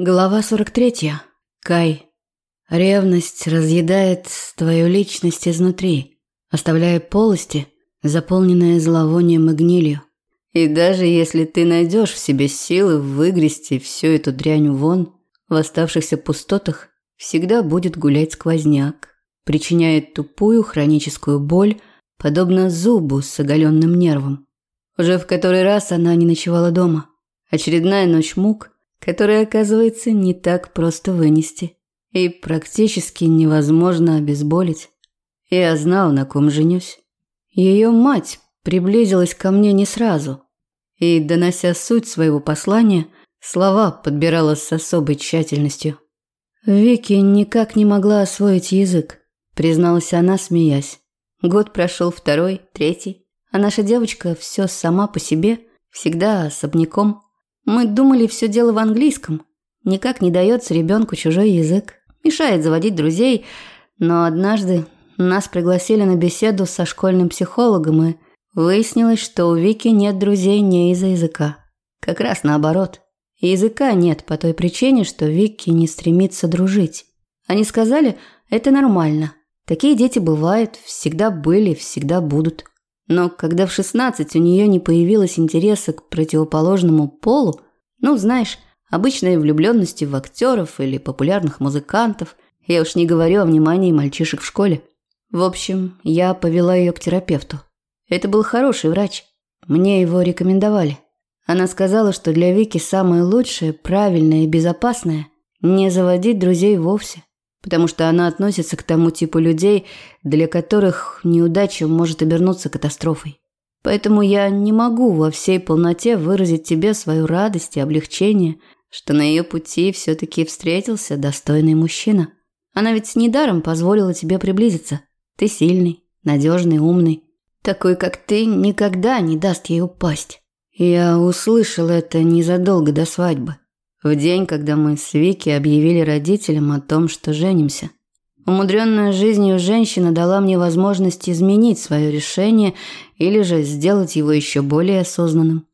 Глава 43. Кай. Ревность разъедает твою личность изнутри, оставляя полости, заполненные зловонием и гнилью. И даже если ты найдешь в себе силы выгрести всю эту дрянь вон, в оставшихся пустотах всегда будет гулять сквозняк, причиняя тупую хроническую боль, подобно зубу с оголенным нервом. Уже в который раз она не ночевала дома. Очередная ночь мук – которое, оказывается, не так просто вынести и практически невозможно обезболить. Я знал, на ком женюсь. Ее мать приблизилась ко мне не сразу и, донося суть своего послания, слова подбирала с особой тщательностью. Вики никак не могла освоить язык, призналась она, смеясь. Год прошел второй, третий, а наша девочка все сама по себе, всегда особняком – мы думали, все дело в английском. Никак не дается ребенку чужой язык. Мешает заводить друзей. Но однажды нас пригласили на беседу со школьным психологом, и выяснилось, что у Вики нет друзей не из-за языка. Как раз наоборот. Языка нет по той причине, что Вики не стремится дружить. Они сказали, это нормально. Такие дети бывают, всегда были, всегда будут. Но когда в 16 у нее не появилось интереса к противоположному полу, ну, знаешь, обычной влюбленности в актеров или популярных музыкантов, я уж не говорю о внимании мальчишек в школе. В общем, я повела ее к терапевту. Это был хороший врач. Мне его рекомендовали. Она сказала, что для Вики самое лучшее, правильное и безопасное – не заводить друзей вовсе потому что она относится к тому типу людей, для которых неудача может обернуться катастрофой. Поэтому я не могу во всей полноте выразить тебе свою радость и облегчение, что на ее пути все-таки встретился достойный мужчина. Она ведь недаром позволила тебе приблизиться. Ты сильный, надежный, умный. Такой, как ты, никогда не даст ей упасть. Я услышал это незадолго до свадьбы в день, когда мы с Вики объявили родителям о том, что женимся. Умудренная жизнью женщина дала мне возможность изменить свое решение или же сделать его еще более осознанным.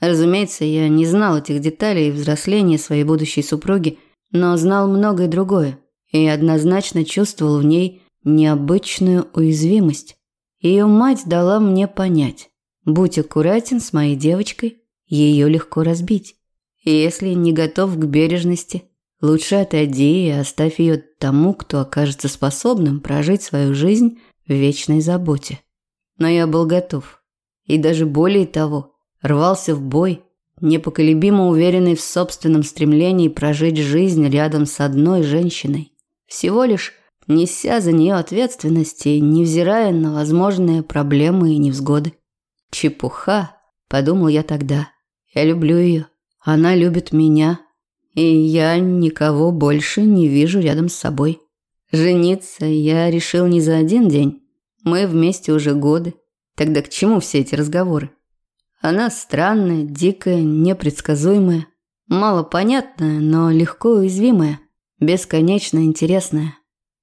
Разумеется, я не знал этих деталей взросления своей будущей супруги, но знал многое другое и однозначно чувствовал в ней необычную уязвимость. Ее мать дала мне понять, будь аккуратен с моей девочкой, ее легко разбить. Если не готов к бережности, лучше отойди и оставь ее тому, кто окажется способным прожить свою жизнь в вечной заботе. Но я был готов. И даже более того, рвался в бой, непоколебимо уверенный в собственном стремлении прожить жизнь рядом с одной женщиной. Всего лишь неся за нее ответственность и невзирая на возможные проблемы и невзгоды. Чепуха, подумал я тогда. Я люблю ее. Она любит меня, и я никого больше не вижу рядом с собой. Жениться я решил не за один день. Мы вместе уже годы. Тогда к чему все эти разговоры? Она странная, дикая, непредсказуемая, малопонятная, но легко уязвимая, бесконечно интересная.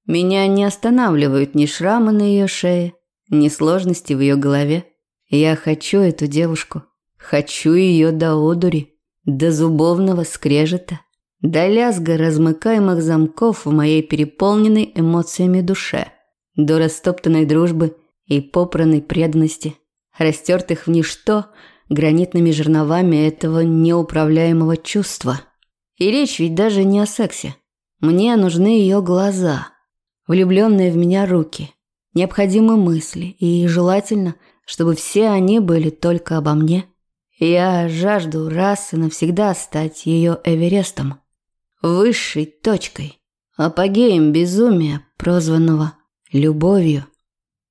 Меня не останавливают ни шрамы на ее шее, ни сложности в ее голове. Я хочу эту девушку. Хочу ее до одури до зубовного скрежета, до лязга размыкаемых замков в моей переполненной эмоциями душе, до растоптанной дружбы и попранной преданности, растертых в ничто гранитными жерновами этого неуправляемого чувства. И речь ведь даже не о сексе. Мне нужны ее глаза, влюбленные в меня руки, необходимые мысли, и желательно, чтобы все они были только обо мне – я жажду раз и навсегда стать ее Эверестом, высшей точкой, апогеем безумия, прозванного любовью.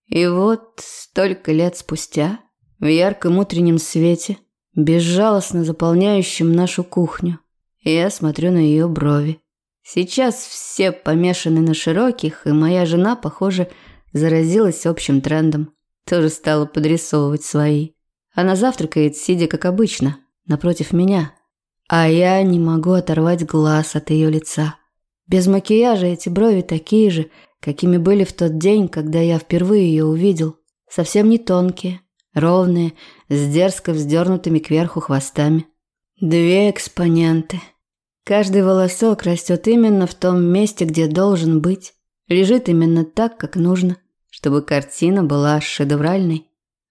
И вот столько лет спустя, в ярком утреннем свете, безжалостно заполняющем нашу кухню, я смотрю на ее брови. Сейчас все помешаны на широких, и моя жена, похоже, заразилась общим трендом, тоже стала подрисовывать свои. Она завтракает, сидя как обычно, напротив меня. А я не могу оторвать глаз от ее лица. Без макияжа эти брови такие же, какими были в тот день, когда я впервые ее увидел. Совсем не тонкие, ровные, с дерзко вздернутыми кверху хвостами. Две экспоненты. Каждый волосок растет именно в том месте, где должен быть. Лежит именно так, как нужно, чтобы картина была шедевральной.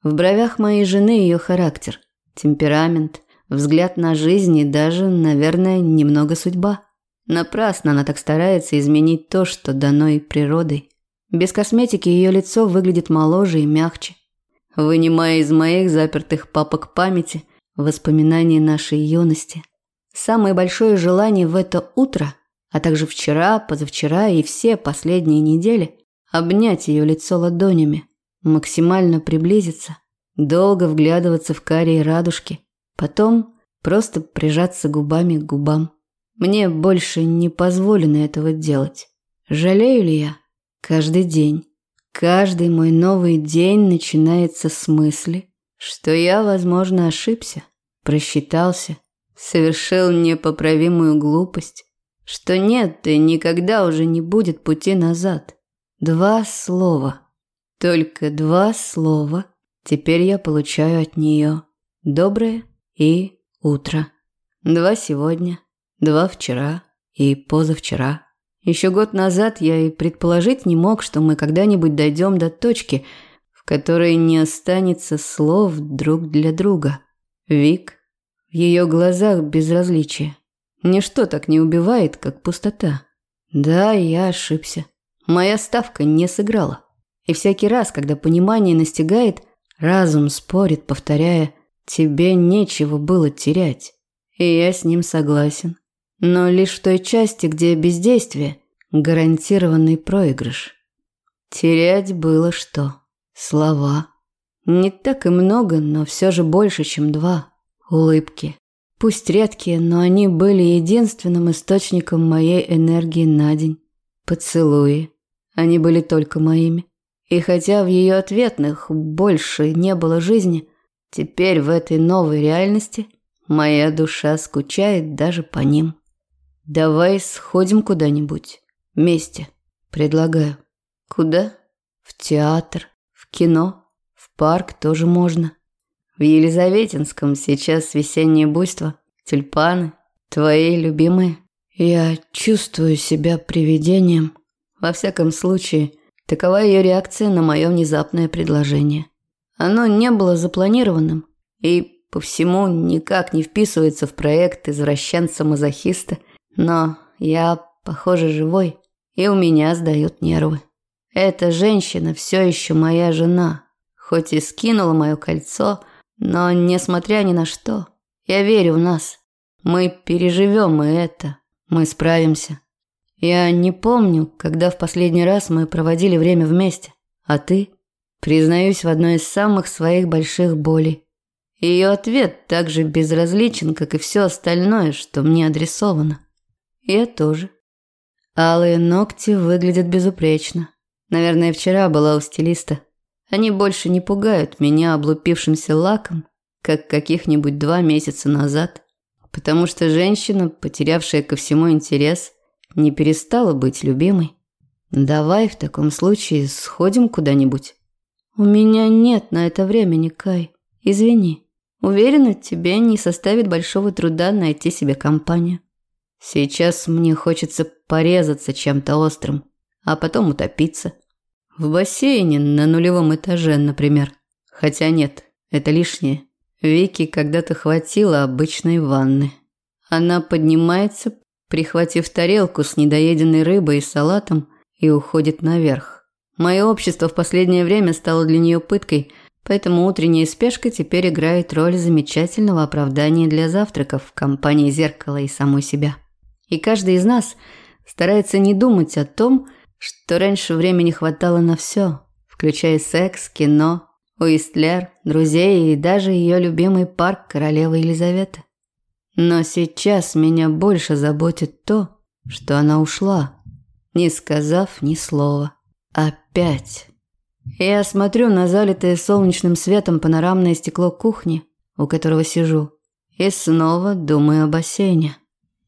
В бровях моей жены ее характер, темперамент, взгляд на жизнь и даже, наверное, немного судьба. Напрасно она так старается изменить то, что дано ей природой. Без косметики ее лицо выглядит моложе и мягче. Вынимая из моих запертых папок памяти воспоминания нашей юности. Самое большое желание в это утро, а также вчера, позавчера и все последние недели – обнять ее лицо ладонями, максимально приблизиться, долго вглядываться в карие радужки, потом просто прижаться губами к губам. Мне больше не позволено этого делать. Жалею ли я? Каждый день. Каждый мой новый день начинается с мысли, что я, возможно, ошибся, просчитался, совершил непоправимую глупость, что нет и никогда уже не будет пути назад. Два слова. Только два слова теперь я получаю от нее. Доброе и утро. Два сегодня, два вчера и позавчера. Еще год назад я и предположить не мог, что мы когда-нибудь дойдем до точки, в которой не останется слов друг для друга. Вик, в ее глазах безразличие. Ничто так не убивает, как пустота. Да, я ошибся. Моя ставка не сыграла. И всякий раз, когда понимание настигает, разум спорит, повторяя «тебе нечего было терять». И я с ним согласен. Но лишь в той части, где бездействие – гарантированный проигрыш. Терять было что? Слова. Не так и много, но все же больше, чем два. Улыбки. Пусть редкие, но они были единственным источником моей энергии на день. Поцелуи. Они были только моими. И хотя в ее ответных больше не было жизни, теперь в этой новой реальности моя душа скучает даже по ним. Давай сходим куда-нибудь. Вместе. Предлагаю. Куда? В театр, в кино, в парк тоже можно. В Елизаветинском сейчас весеннее буйство, тюльпаны, твои любимые. Я чувствую себя привидением. Во всяком случае, такова ее реакция на мое внезапное предложение. Оно не было запланированным и по всему никак не вписывается в проект извращенца-мазохиста – но я, похоже, живой, и у меня сдают нервы. Эта женщина все еще моя жена, хоть и скинула мое кольцо, но, несмотря ни на что, я верю в нас. Мы переживем и это, мы справимся. Я не помню, когда в последний раз мы проводили время вместе, а ты, признаюсь, в одной из самых своих больших болей. Ее ответ так же безразличен, как и все остальное, что мне адресовано. Я тоже. Алые ногти выглядят безупречно. Наверное, вчера была у стилиста. Они больше не пугают меня облупившимся лаком, как каких-нибудь два месяца назад, потому что женщина, потерявшая ко всему интерес, не перестала быть любимой. Давай в таком случае сходим куда-нибудь. У меня нет на это времени, Кай. Извини. Уверена, тебе не составит большого труда найти себе компанию. Сейчас мне хочется порезаться чем-то острым, а потом утопиться. В бассейне на нулевом этаже, например. Хотя нет, это лишнее. Вики когда-то хватило обычной ванны. Она поднимается, прихватив тарелку с недоеденной рыбой и салатом, и уходит наверх. Мое общество в последнее время стало для нее пыткой, поэтому утренняя спешка теперь играет роль замечательного оправдания для завтраков в компании зеркала и самой себя. И каждый из нас старается не думать о том, что раньше времени хватало на все, включая секс, кино, Уистлер, друзей и даже ее любимый парк королевы Елизаветы. Но сейчас меня больше заботит то, что она ушла, не сказав ни слова. Опять. Я смотрю на залитое солнечным светом панорамное стекло кухни, у которого сижу, и снова думаю о бассейне.